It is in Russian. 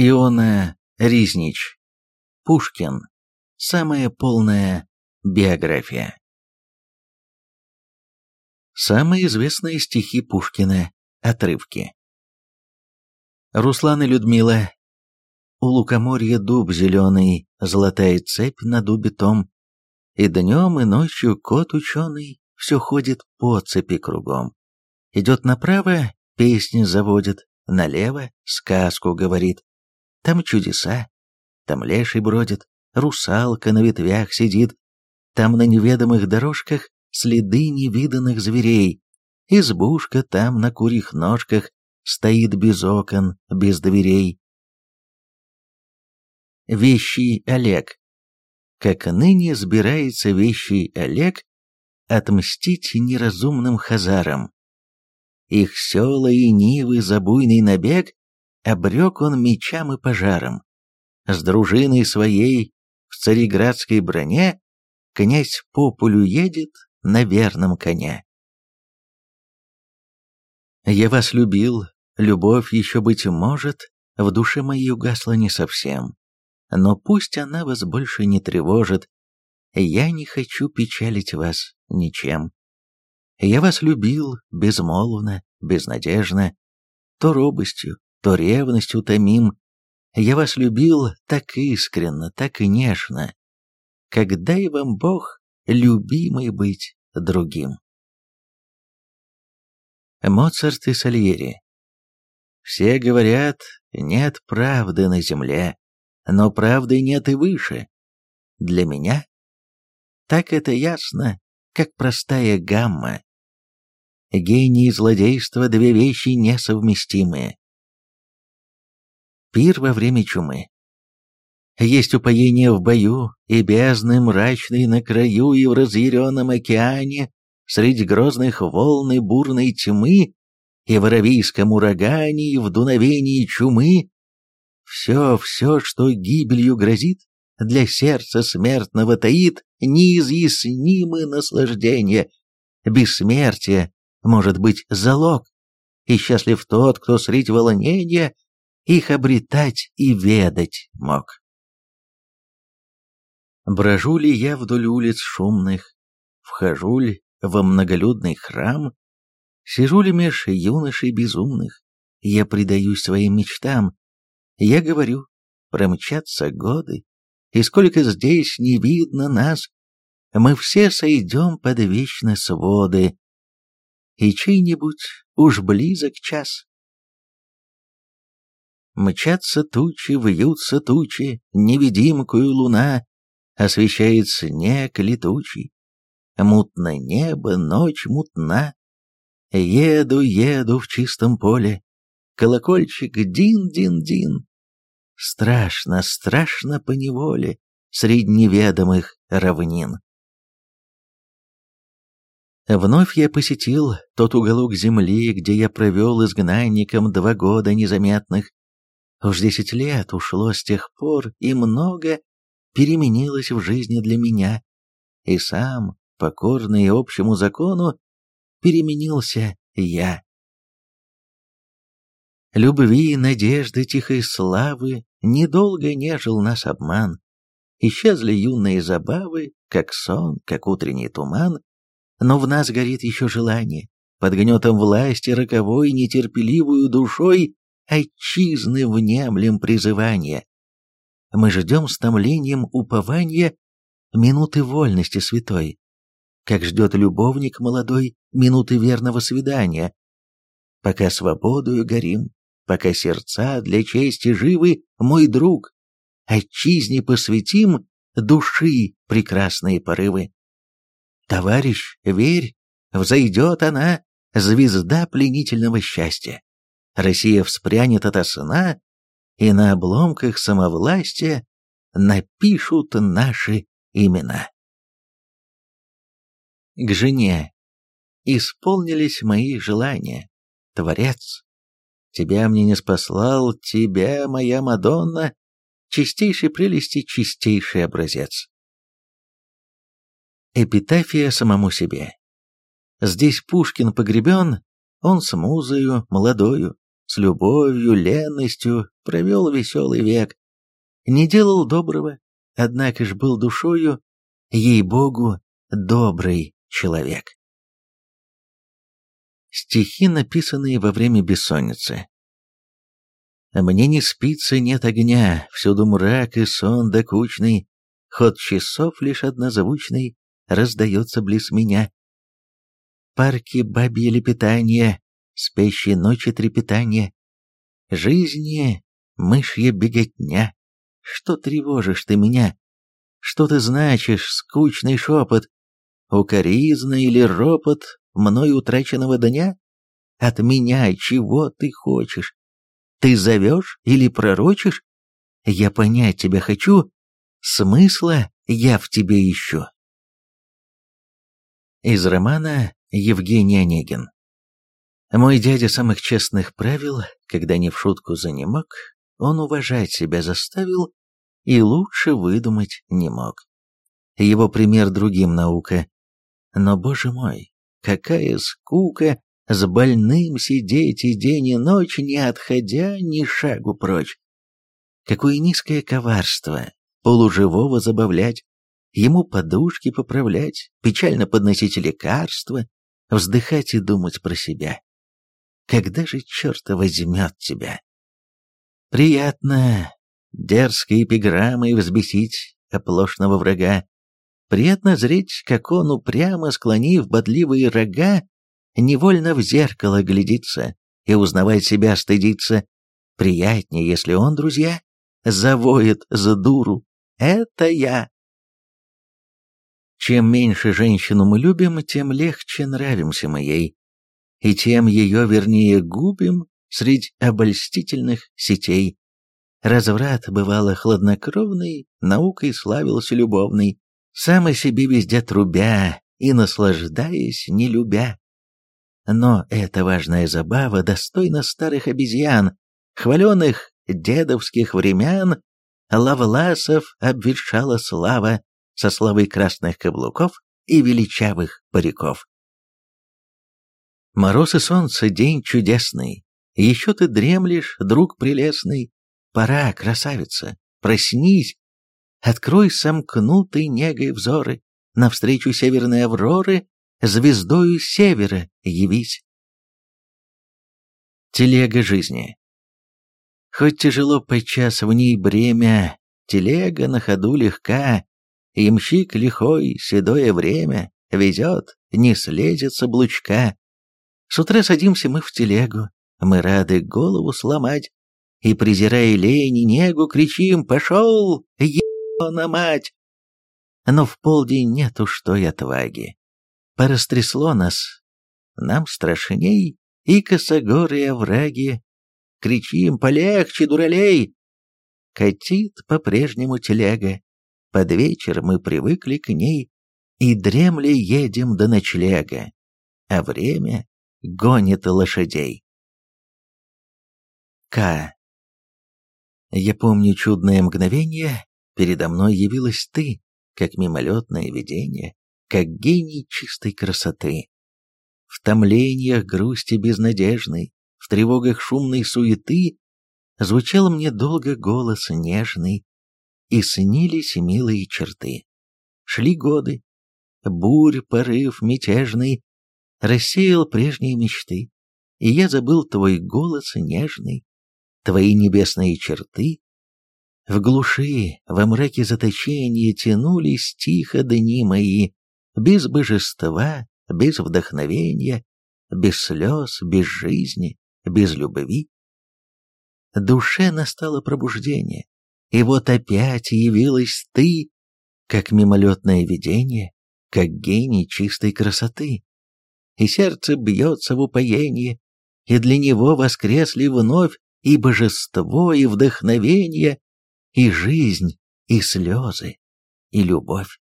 Иона Ризнич. Пушкин. Самая полная биография. Самые известные стихи Пушкина. Отрывки. Руслан и Людмила. У лукоморья дуб зеленый, золотая цепь на дубе том. И днем, и ночью кот ученый все ходит по цепи кругом. Идет направо, песни заводит, налево сказку говорит. Там чудеса, там леший бродит, русалка на ветвях сидит, там на неведомых дорожках следы невиданных зверей, избушка там на курьих ножках стоит без окон, без дверей. Вещий Олег. Как ныне сбирается вещий Олег отмстить неразумным хазарам. Их села и нивы за буйный набег обрек он мечам и пожаром. С дружиной своей в цареградской броне князь по полю едет на верном коне. Я вас любил, любовь еще, быть может, в душе моей угасла не совсем. Но пусть она вас больше не тревожит, я не хочу печалить вас ничем. Я вас любил безмолвно, безнадежно, то робостью, то ревностью томим. Я вас любил так искренно, так нежно. Когда и вам Бог, любимый быть другим. Моцарт и Сальери Все говорят, нет правды на земле, но правды нет и выше. Для меня так это ясно, как простая гамма. Гений и злодейство — две вещи несовместимые. Пир во время чумы. Есть упоение в бою, и бездны мрачной на краю, и в разъяренном океане, среди грозных волн и бурной тьмы, и в аравийском урагане, и в дуновении чумы. Все, все, что гибелью грозит, для сердца смертного таит неизъяснимое наслаждение. Бессмертие может быть залог, и счастлив тот, кто средь волнения их обретать и ведать мог. Брожу ли я вдоль улиц шумных, вхожу ли во многолюдный храм, сижу ли меж юношей безумных, я предаюсь своим мечтам, я говорю, промчатся годы, и сколько здесь не видно нас, мы все сойдем под вечные своды, и чей-нибудь уж близок час. Мчатся тучи, вьются тучи, невидимкую луна освещает снег летучий. Мутно небо, ночь мутна. Еду, еду в чистом поле, колокольчик дин-дин-дин. Страшно, страшно по неволе средь неведомых равнин. Вновь я посетил тот уголок земли, где я провел изгнанником два года незаметных, Уж десять лет ушло с тех пор, и много переменилось в жизни для меня. И сам, покорный общему закону, переменился я. Любви, надежды, тихой славы недолго нежил нас обман. Исчезли юные забавы, как сон, как утренний туман, но в нас горит еще желание, под гнетом власти роковой, нетерпеливую душой отчизны внемлем призывания. Мы ждем с томлением упования минуты вольности святой, как ждет любовник молодой минуты верного свидания. Пока свободою горим, пока сердца для чести живы, мой друг, отчизне посвятим души прекрасные порывы. Товарищ, верь, взойдет она, звезда пленительного счастья. Россия вспрянет ото сна, и на обломках самовластия напишут наши имена. К жене. Исполнились мои желания, Творец. Тебя мне не спаслал, тебя, моя Мадонна, чистейшей прелести чистейший образец. Эпитафия самому себе. Здесь Пушкин погребен, он с музою молодою, любовью, ленностью провел веселый век. Не делал доброго, однако ж был душою, ей-богу, добрый человек. Стихи, написанные во время бессонницы. Мне не спится, нет огня, всюду мрак и сон докучный, ход часов лишь однозвучный раздается близ меня. Парки бабье лепетание, спящей ночи трепетание, жизни мышья беготня. Что тревожишь ты меня? Что ты значишь, скучный шепот? Укоризна или ропот мной утраченного дня? От меня чего ты хочешь? Ты зовешь или пророчишь? Я понять тебя хочу, смысла я в тебе ищу. Из романа Евгений Онегин Мой дядя самых честных правил, когда не в шутку занемог, он уважать себя заставил и лучше выдумать не мог. Его пример другим наука. Но, боже мой, какая скука с больным сидеть и день и ночь, не отходя ни шагу прочь. Какое низкое коварство полуживого забавлять, ему подушки поправлять, печально подносить лекарства, вздыхать и думать про себя. Когда же черта возьмет тебя? Приятно дерзкой эпиграммой взбесить оплошного врага. Приятно зреть, как он, упрямо склонив бодливые рога, невольно в зеркало глядится и узнавать себя стыдится. Приятнее, если он, друзья, завоет за дуру. Это я. Чем меньше женщину мы любим, тем легче нравимся мы ей, и тем ее вернее губим среди обольстительных сетей. Разврат бывало хладнокровный, наукой славился любовный, сам о себе везде трубя и наслаждаясь, не любя. Но эта важная забава достойна старых обезьян, хваленых дедовских времен, Лавласов обветшала слава со славой красных каблуков и величавых париков. Мороз и солнце, день чудесный, еще ты дремлешь, друг прелестный, пора, красавица, проснись, открой сомкнутый негой взоры, навстречу северной авроры, звездою севера явись. Телега жизни. Хоть тяжело подчас в ней бремя, телега на ходу легка, Ямщик лихой, седое время, везет, не слезет с облучка. С утра садимся мы в телегу, мы рады голову сломать, И, презирая лень и негу, кричим «Пошел, ебана мать!» Но в полдень нет уж той отваги. Порастрясло нас, нам страшней, и косогорые овраги. Кричим «Полегче, дуралей!» Катит по-прежнему телега, под вечер мы привыкли к ней. И дремли едем до ночлега, а время гонит лошадей. К. Я помню чудное мгновение, передо мной явилась ты, как мимолетное видение, как гений чистой красоты. В томлениях грусти безнадежной, в тревогах шумной суеты звучал мне долго голос нежный, и снились милые черты. Шли годы, бурь, порыв мятежный рассеял прежние мечты, и я забыл твой голос нежный, твои небесные черты. В глуши, во мраке заточения тянулись тихо дни мои, без божества, без вдохновения, без слез, без жизни, без любви. Душе настало пробуждение, и вот опять явилась ты, как мимолетное видение, как гений чистой красоты. И сердце бьется в упоении, и для него воскресли вновь и божество, и вдохновение, и жизнь, и слезы, и любовь.